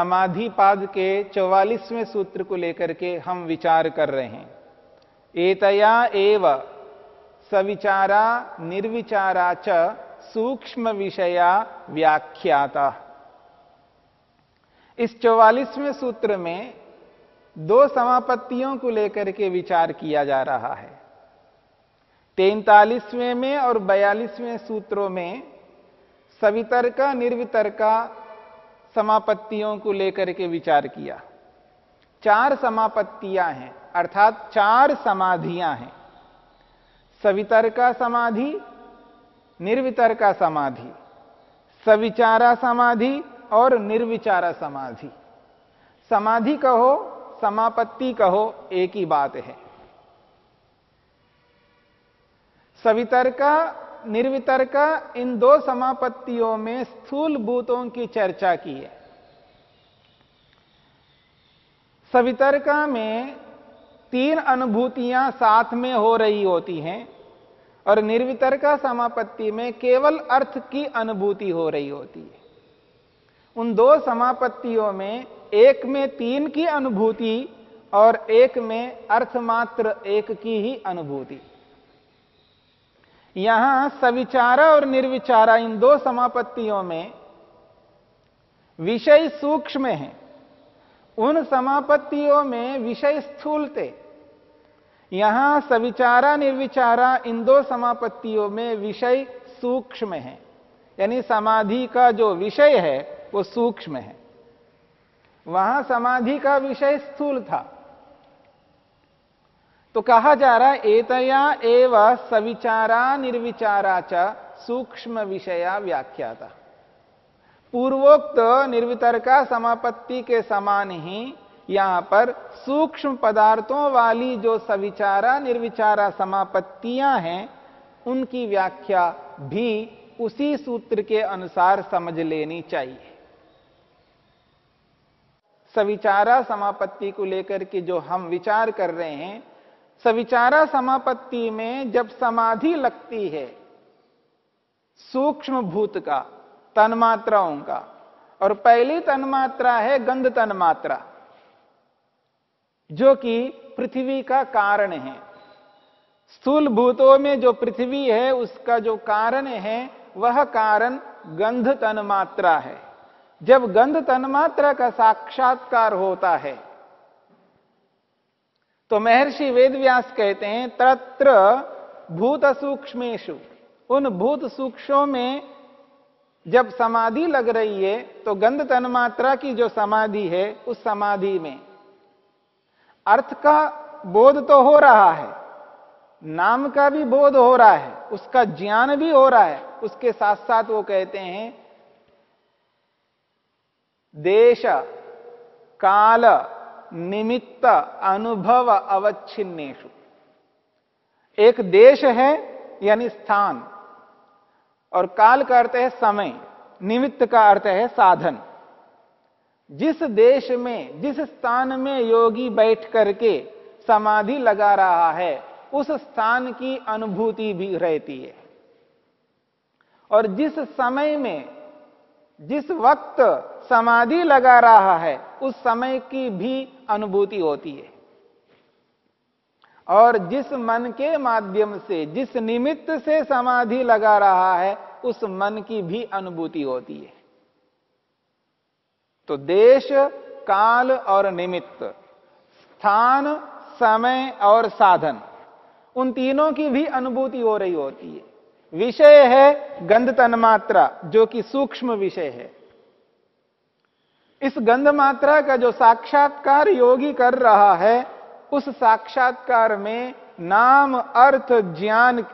समाधि पाद के चौवालीसवें सूत्र को लेकर के हम विचार कर रहे हैं। एतया एव सविचारा निर्विचारा च सूक्ष्म विषया व्याख्याता। इस चौवालीसवें सूत्र में दो समापत्तियों को लेकर के विचार किया जा रहा है। तैतालीसवें में और बयालीसवें सूत्रों में सवितर्का, निर्वितर्का समापत्तियों को लेकर के विचार किया। चार समापत्तियाँ हैं, अर्थात चार समाधियाँ हैं। सवितर्का समाधि निर्वितर्का समाधि, सविचारा समाधि और निर्विचारा समाधि। समाधि कहो, समापत्ति कहो, एक ही बात है। सवितर्का निर्वितर्का इन दो समापत्तियों में स्थूल भूतों की चर्चा की है। सवितर्का में तीन अनुभूतियाँ साथ में हो रही होती हैं और निर्वितर्का समापत्ति में केवल अर्थ की अनुभूति हो रही होती है। उन दो समापत्तियों में एक में तीन की अनुभूति और एक में अर्थमात्र एक की ही अनुभूति। यहाँ सविचारा और निर्विचारा इन दो समापत्तियों में विषय सूक्ष्म है। उन समापत्तियों में विषय स्थूल थे। यहाँ सविचारा, निर्विचारा इन दो समापत्तियों में विषय सूक्ष्म है। यानी समाधि का जो विषय है, वो सूक्ष्म है। वहाँ समाधि का विषय स्थूल था। तो कहा जा रहा है, एतया एव सविचारा निर्विचारा च सूक्ष्म विषया व्याख्याता। पूर्वोक्त निर्वितरका समापत्ति के समान ही यहाँ पर सूक्ष्म पदार्थों वाली जो सविचारा निर्विचारा समापत्तियाँ हैं, उनकी व्याख्या भी उसी सूत्र के अनुसार समझ लेनी चाहिए। सविचारा समापत्ति को लेकर के जो हम विचार कर रहे हैं सविचारा समापत्ति में जब समाधि लगती है सूक्ष्म भूत का, तन्मात्राओं का, और पहली तन्मात्रा है गंध तन्मात्रा, जो कि पृथ्वी का कारण है। स्थूल भूतों में जो पृथ्वी है, उसका जो कारण है, वह कारण गंध तन्मात्रा है। जब गंध तन्मात्रा का साक्षात्कार होता है तो महर्षि वेदव्यास कहते हैं तत्र भूत सूक्ष्मेशु उन भूत सूक्ष्मों में जब समाधि लग रही है तो गंध तन्मात्रा की जो समाधि है, उस समाधि में। अर्थ का बोध तो हो रहा है, नाम का भी बोध हो रहा है, उसका ज्ञान भी हो रहा है। उसके साथ साथ वो कहते हैं, देश, काल निमित्त अनुभव अवच्छिन्नेशु एक देश है, यानी स्थान। और काल का अर्थ है समय। निमित्त का अर्थ है साधन। जिस देश में, जिस स्थान में योगी बैठ करके समाधि लगा रहा है, उस स्थान की अनुभूति भी रहती है। और जिस समय में जिस वक्त समाधि लगा रहा है, उस समय की भी अनुभूति होती है। और जिस मन के माध्यम से, जिस निमित्त से समाधि लगा रहा है, उस मन की भी अनुभूति होती है। तो देश, काल और निमित्त, स्थान, समय और साधन, उन तीनों की भी अनुभूति हो रही होती है। विषय है गंध तन्मात्रा जो कि सूक्ष्म विषय है। इस गंध मात्रा का जो साक्षात्कार योगी कर रहा है, उस साक्षात्कार में नाम, अर्थ, ज्ञान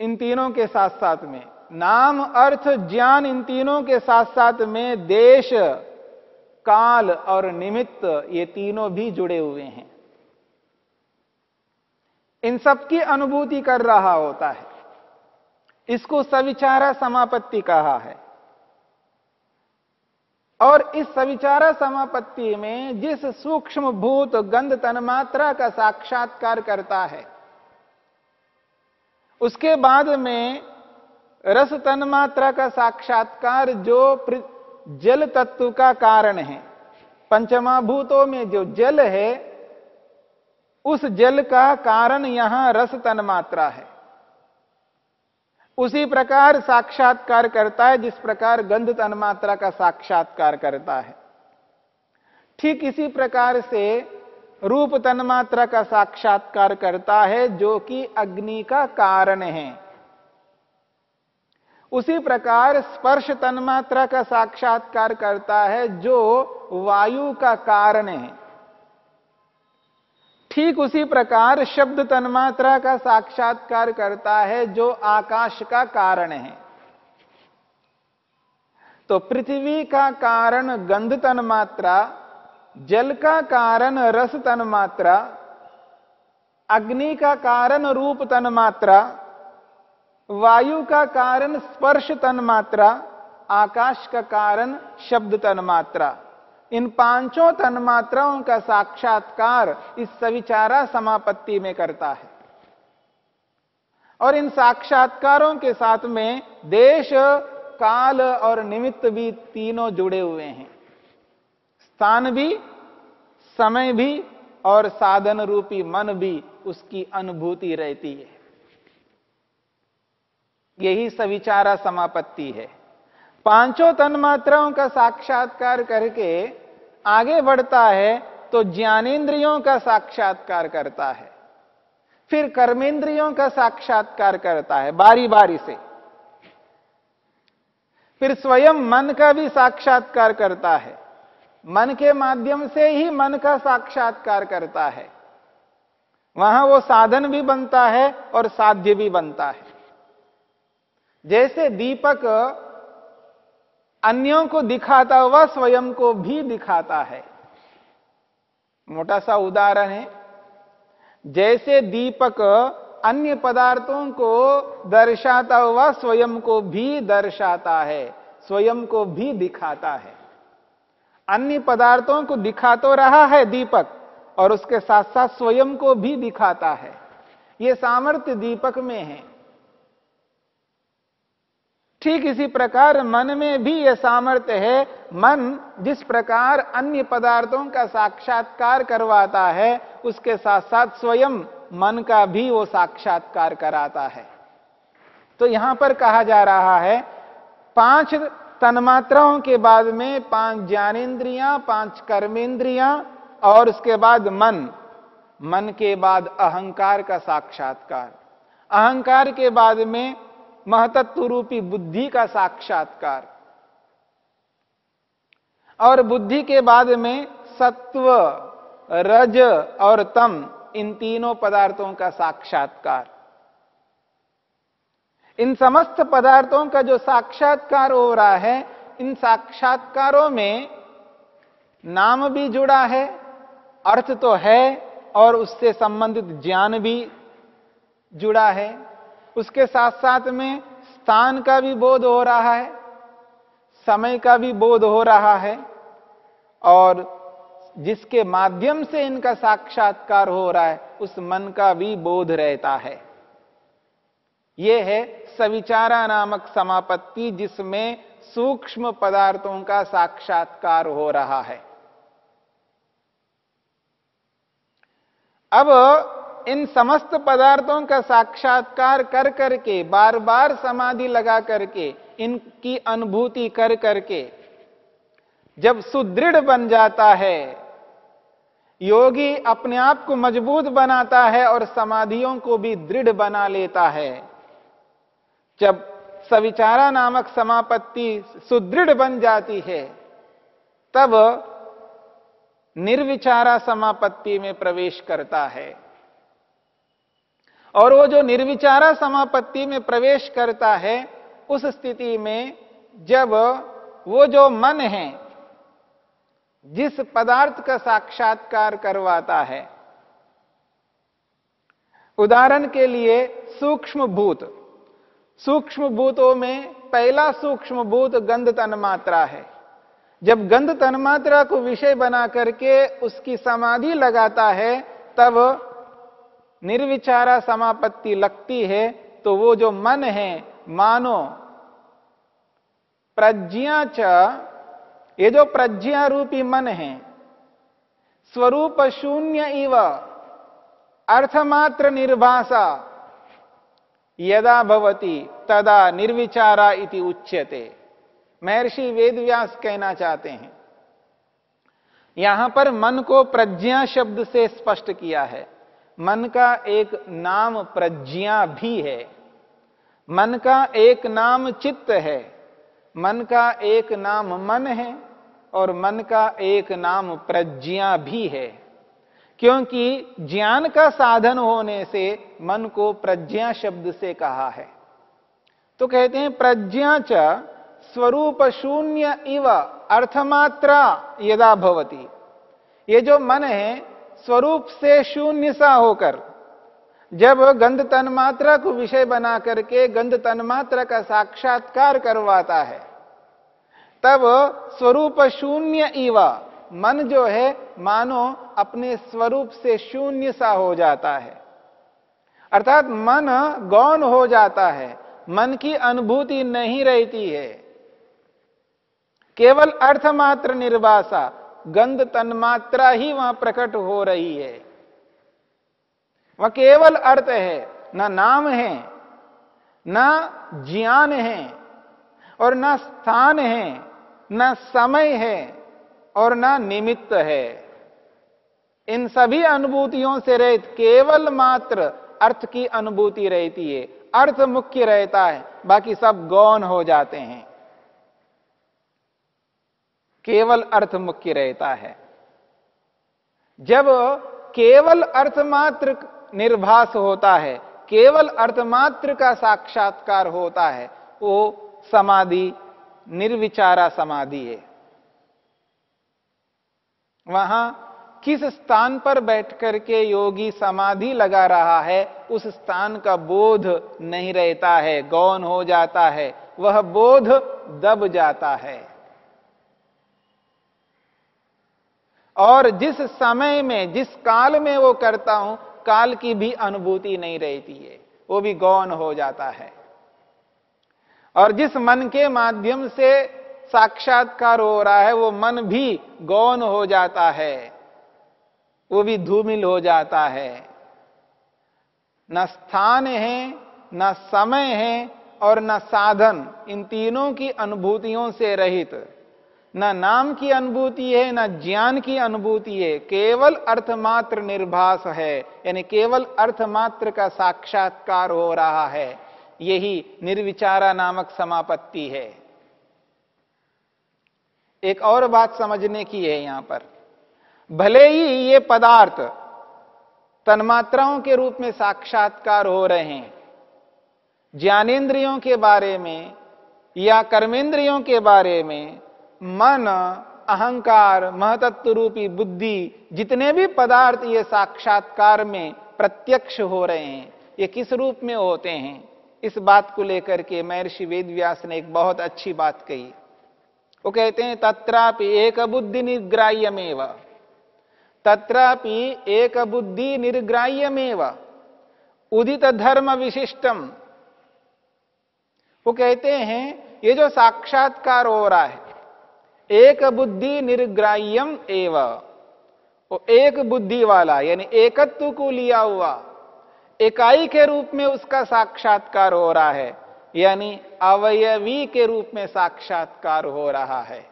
इन तीनों के साथ साथ में, नाम, अर्थ, ज्ञान इन तीनों के साथ साथ में देश, काल और निमित्त, ये तीनों भी जुड़े हुए हैं। इन सबकी अनुभूति कर रहा होता है। इसको सविचारा समापत्ति कहा है। और इस सविचारा समापत्ति में जिस सूक्ष्म भूत गंध तन्मात्रा का साक्षात्कार करता है, उसके बाद में रस तन्मात्रा का साक्षात्कार जो जल तत्व का कारण है पंचमा भूतों में जो जल है, उस जल का कारण यहाँ रस तन्मात्रा है। उसी प्रकार साक्षात्कार करता है, जिस प्रकार गंध तन्मात्रा का साक्षात्कार करता है। ठीक इसी प्रकार से रूप तन्मात्रा का साक्षात्कार करता है, जो कि अग्नि का कारण है। उसी प्रकार स्पर्श तन्मात्रा का साक्षात्कार करता है, जो वायु का कारण है। ठीक उसी प्रकार शब्द तन्मात्रा का साक्षात्कार करता है, जो आकाश का कारण है। तो पृथ्वी का कारण गंध तन्मात्रा, जल का कारण रस तन्मात्रा, अग्नि का कारण रूप तन्मात्रा, वायु का कारण स्पर्श तन्मात्रा, आकाश का कारण शब्द तन्मात्रा। इन पाँचों तन्मात्राओं का साक्षात्कार इस सविचारा समापत्ति में करता है। और इन साक्षात्कारों के साथ में देश, काल और निमित्त भी तीनों जुड़े हुए हैं। स्थान भी, समय भी और साधन रूपी मन भी उसकी अनुभूति रहती है। यही सविचारा समापत्ति है। पाँचों तन्मात्राओं का साक्षात्कार करके आगे बढ़ता है तो ज्ञानेन्द्रियों का साक्षात्कार करता है। फिर कर्मेंद्रियों का साक्षात्कार करता है बारी बारी से। फिर स्वयं मन का भी साक्षात्कार करता है। मन के माध्यम से ही मन का साक्षात्कार करता है। वहाँ वो साधन भी बनता है और साध्य भी बनता है। जैसे दीपक अन्यों को दिखाता हुआ स्वयं को भी दिखाता है। मोटा सा उदाहरण है, जैसे दीपक अन्य पदार्थों को दर्शाता हुआ स्वयं को भी दर्शाता है, स्वयं को भी दिखाता है। अन्य पदार्थों को दिखा तो रहा है दीपक, और उसके साथ साथ स्वयं को भी दिखाता है। यह सामर्थ्य दीपक में है। ठीक इसी प्रकार मन में भी यह सामर्थ्य है, मन जिस प्रकार अन्य पदार्थों का साक्षात्कार करवाता है, उसके साथ साथ स्वयं मन का भी वो साक्षात्कार कराता है। तो यहाँ पर कहा जा रहा है, पाँच तन्मात्राओं के बाद में पाँच ज्ञानेन्द्रियाँ, पाँच कर्मेंद्रियाँ और उसके बाद मन। मन के बाद अहंकार का साक्षात्कार। अहंकार के बाद में महतत्व रूपी बुद्धि का साक्षात्कार। और बुद्धि के बाद में सत्व, रज और तम, इन तीनों पदार्थों का साक्षात्कार। इन समस्त पदार्थों का जो साक्षात्कार हो रहा है, इन साक्षात्कारों में नाम भी जुड़ा है, अर्थ तो है, और उससे संबंधित ज्ञान भी जुड़ा है। उसके साथ साथ में स्थान का भी बोध हो रहा है, समय का भी बोध हो रहा है, और जिसके माध्यम से इनका साक्षात्कार हो रहा है, उस मन का भी बोध रहता है। यह है सविचारा नामक समापत्ति, जिसमें सूक्ष्म पदार्थों का साक्षात्कार हो रहा है। अब इन समस्त पदार्थों का साक्षात्कार कर करके बार बार समाधि लगा करके, इनकी अनुभूति कर करके, जब सुदृढ़ बन जाता है, योगी अपने आप को मज़बूत बनाता है और समाधियों को भी दृढ़ बना लेता है। जब सविचारा नामक समापत्ति सुदृढ़ बन जाती है, तब निर्विचारा समापत्ति में प्रवेश करता है। और वो जो निर्विचारा समापत्ति में प्रवेश करता है, उस स्थिति में जब वो जो मन है, जिस पदार्थ का साक्षात्कार करवाता है, उदाहरण के लिए सूक्ष्म भूत सूक्ष्म भूतों में पहला सूक्ष्म भूत गंध तन्मात्रा है। जब गंध तन्मात्रा को विषय बना करके उसकी समाधि लगाता है, तब निर्विचारा समापत्ति लगती है तो वो जो मन है, मानो। प्रज्ञा च, ये जो प्रज्ञा रूपी मन है, स्वरूप शून्य इव, अर्थमात्र निर्भाषा यदा भवती तदा निर्विचारा इति उच्यते। महर्षि वेदव्यास कहना चाहते हैं, यहाँ पर मन को प्रज्ञा शब्द से स्पष्ट किया है। मन का एक नाम प्रज्ञा भी है। मन का एक नाम चित्त है। मन का एक नाम मन है और मन का एक नाम प्रज्ञा भी है। क्योंकि ज्ञान का साधन होने से मन को प्रज्ञा शब्द से कहा है। तो कहते हैं, प्रज्ञा च स्वरूप शून्य इव अर्थमात्रा यदा भवती। ये जो मन है स्वरूप से शून्य सा होकर, जब गंध तन्मात्रा को विषय बना करके गंध तन्मात्रा का साक्षात्कार करवाता है, तब स्वरूप शून्य इवा, मन जो है, मानो अपने स्वरूप से शून्य सा हो जाता है। अर्थात मन गौन हो जाता है, मन की अनुभूति नहीं रहती है। केवल अर्थमात्र निर्वासा गंध तन्मात्रा ही वहाँ प्रकट हो रही है। वह केवल अर्थ है, ना नाम है, ना ज्ञान है, और न स्थान है, न समय है, और न निमित्त है। इन सभी अनुभूतियों से रहित केवल मात्र अर्थ की अनुभूति रहती है। अर्थ मुख्य रहता है, बाकी सब गौन हो जाते हैं। केवल अर्थ मुख्य रहता है। जब केवल अर्थमात्र निर्भास होता है, केवल अर्थमात्र का साक्षात्कार होता है, वो समाधि, निर्विचारा समाधि है। वहाँ किस स्थान पर बैठ करके योगी समाधि लगा रहा है, उस स्थान का बोध नहीं रहता है गौन हो जाता है, वह बोध दब जाता है। और जिस समय में, जिस काल में वो करता हूँ, काल की भी अनुभूति नहीं रहती है। वो भी गौन हो जाता है। और जिस मन के माध्यम से साक्षात्कार हो रहा है, वो मन भी गौन हो जाता है। वो भी धूमिल हो जाता है। न स्थान है, न समय है और न साधन, इन तीनों की अनुभूतियों से रहित न नाम की अनुभूति है, ना ज्ञान की अनुभूति है, केवल अर्थमात्र निर्भास है, यानी केवल अर्थमात्र का साक्षात्कार हो रहा है, यही निर्विचारा नामक समापत्ति है। एक और बात समझने की है यहाँ पर। भले ही ये पदार्थ तन्मात्राओं के रूप में साक्षात्कार हो रहे हैं, ज्ञानेन्द्रियों के बारे में या कर्मेंद्रियों के बारे में मन, अहंकार महतत्व रूपी बुद्धि जितने भी पदार्थ ये साक्षात्कार में प्रत्यक्ष हो रहे हैं, ये किस रूप में होते हैं? इस बात को लेकर के महर्षि वेदव्यास ने एक बहुत अच्छी बात कही। वो कहते हैं, तत्रापि एक बुद्धि निर्ग्राह्यमेव। तत्रापि एक बुद्धि निर्ग्राह्यमेव। उदित धर्म विशिष्टम। वो कहते हैं, ये जो साक्षात्कार हो रहा है एक बुद्धि निर्ग्राह्यम एव। वो एक बुद्धि वाला, यानी एकत्व को लिया हुआ इकाई के रूप में उसका साक्षात्कार हो रहा है, यानी अवयवी के रूप में साक्षात्कार हो रहा है।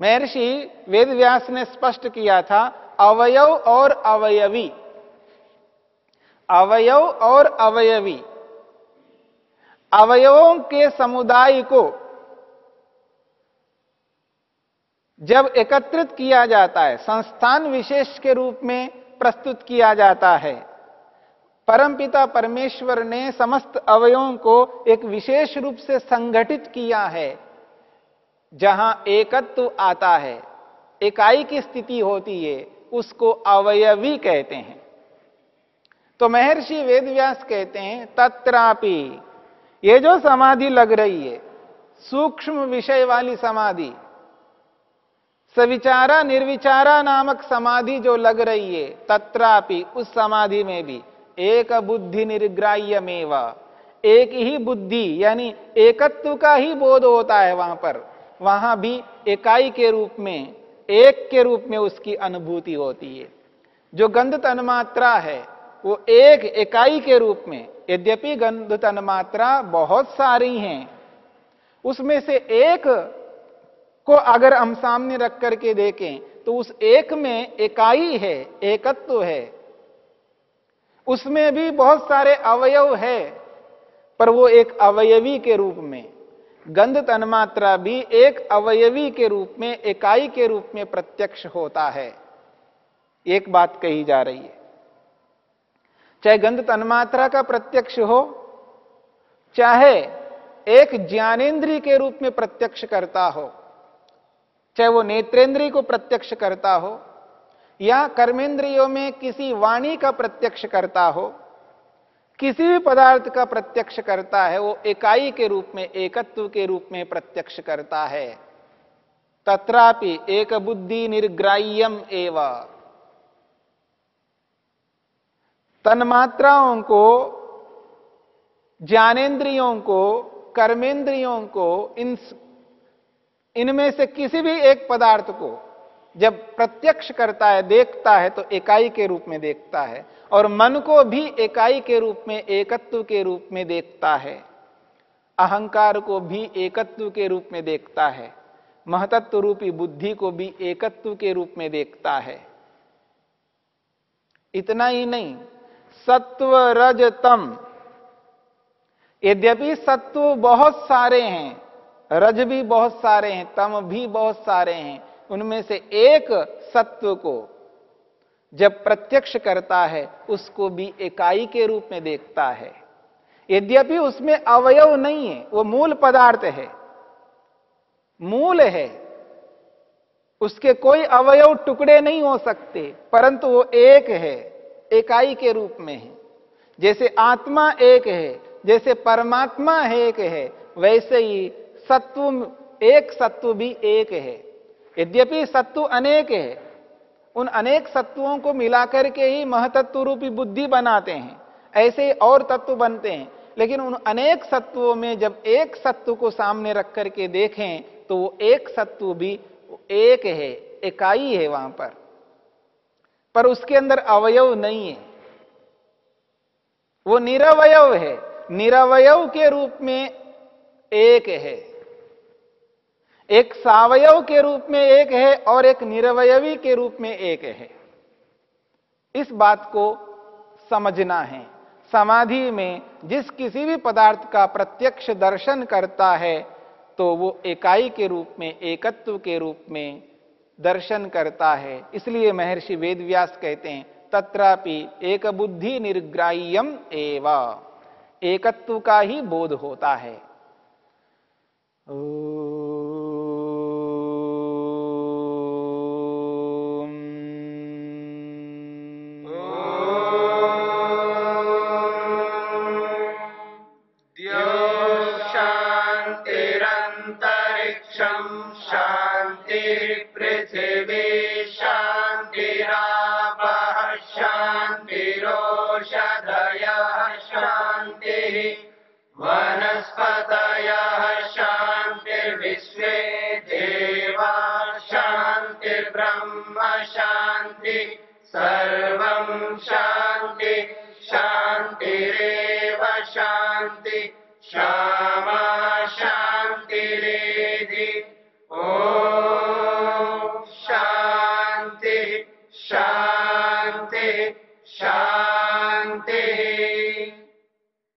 महर्षि वेदव्यास ने स्पष्ट किया था, अवयव और अवयवी। अवयव और अवयवी। अवयवों के समुदाय को जब एकत्रित किया जाता है, संस्थान विशेष के रूप में प्रस्तुत किया जाता है। परमपिता परमेश्वर ने समस्त अवयवों को एक विशेष रूप से संगठित किया है, जहाँ एकत्व आता है इकाई की स्थिति होती है, उसको अवयवी कहते हैं। तो महर्षि वेदव्यास कहते हैं, तत्रापि, ये जो समाधि लग रही है, सूक्ष्म विषय वाली समाधि सविचारा निर्विचारा नामक समाधि जो लग रही है, तत्रापि उस समाधि में भी एक बुद्धि निर्ग्राह्य मेवा एक ही बुद्धि, यानी एकत्व का ही बोध होता है वहाँ पर। वहाँ भी इकाई के रूप में, एक के रूप में उसकी अनुभूति होती है। जो गंध तन्मात्रा है, वो एक इकाई के रूप में, यद्यपि गंध तन्मात्रा बहुत सारी हैं, उसमें से एक को अगर हम सामने रख करके देखें तो उस एक में इकाई है, एकत्व तो है। उसमें भी बहुत सारे अवयव है, पर वो एक अवयवी के रूप में। गंध तन्मात्रा भी एक अवयवी के रूप में इकाई के रूप में प्रत्यक्ष होता है। एक बात कही जा रही है। चाहे गंध तन्मात्रा का प्रत्यक्ष हो, चाहे एक ज्ञानेन्द्रीय के रूप में प्रत्यक्ष करता हो चाहे वो नेत्रेंद्रिय को प्रत्यक्ष करता हो, या कर्मेंद्रियों में किसी वाणी का प्रत्यक्ष करता हो, किसी भी पदार्थ का प्रत्यक्ष करता है, वो इकाई के रूप में, एकत्व के रूप में प्रत्यक्ष करता है। तथापि एक बुद्धि निर्ग्राह्यम एव। तन्मात्राओं को ज्ञानेन्द्रियों को, कर्मेंद्रियों को, इन इनमें से किसी भी एक पदार्थ को जब प्रत्यक्ष करता है, देखता है तो इकाई के रूप में देखता है और मन को भी इकाई के रूप में, एकत्व के रूप में देखता है। अहंकार को भी एकत्व के रूप में देखता है। महतत्व रूपी बुद्धि को भी एकत्व के रूप में देखता है। इतना ही नहीं सत्व रज तम यद्यपि सत्व बहुत सारे हैं रज भी बहुत सारे हैं, तम भी बहुत सारे हैं। उनमें से एक सत्व को जब प्रत्यक्ष करता है, उसको भी इकाई के रूप में देखता है। यद्यपि उसमें अवयव नहीं है, वो मूल पदार्थ है। मूल है। उसके कोई अवयव टुकड़े नहीं हो सकते, परंतु वो एक है इकाई के रूप में है। जैसे आत्मा एक है, जैसे परमात्मा एक है, वैसे ही सत्व एक सत्व भी एक है। यद्यपि सत्व अनेक है, उन अनेक सत्वों को मिलाकर के ही महतत्व रूपी बुद्धि बनाते हैं, ऐसे और तत्व बनते हैं। लेकिन उन अनेक सत्वों में जब एक सत्व को सामने रख करके देखें तो वो एक सत्व भी एक है इकाई है वहाँ पर। पर उसके अंदर अवयव नहीं है। वो निरवयव है। निरवयव के रूप में एक है। एक सावयव के रूप में एक है और एक निरवयवी के रूप में एक है। इस बात को समझना है। समाधि में जिस किसी भी पदार्थ का प्रत्यक्ष दर्शन करता है तो वो इकाई के रूप में, एकत्व के रूप में दर्शन करता है। इसलिए महर्षि वेदव्यास कहते हैं, तत्रापि एक बुद्धि निर्ग्राह्यम एवा। एकत्व का ही बोध होता है। ओ...